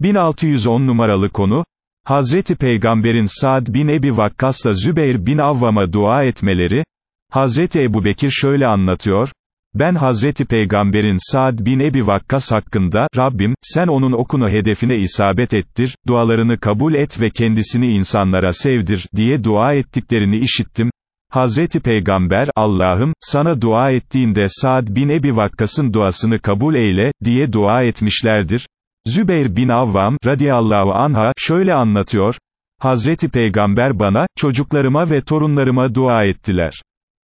1610 numaralı konu, Hazreti Peygamber'in Saad bin Ebi Vakkas'la Zübeyir bin Avvam'a dua etmeleri, Hazreti Ebu Bekir şöyle anlatıyor, ben Hazreti Peygamber'in Saad bin Ebi Vakkas hakkında, Rabbim, sen onun okunu hedefine isabet ettir, dualarını kabul et ve kendisini insanlara sevdir, diye dua ettiklerini işittim. Hazreti Peygamber, Allah'ım, sana dua ettiğinde Saad bin Ebi Vakkas'ın duasını kabul eyle, diye dua etmişlerdir. Zübeyir bin Avvam, radiyallahu anha, şöyle anlatıyor, Hazreti Peygamber bana, çocuklarıma ve torunlarıma dua ettiler.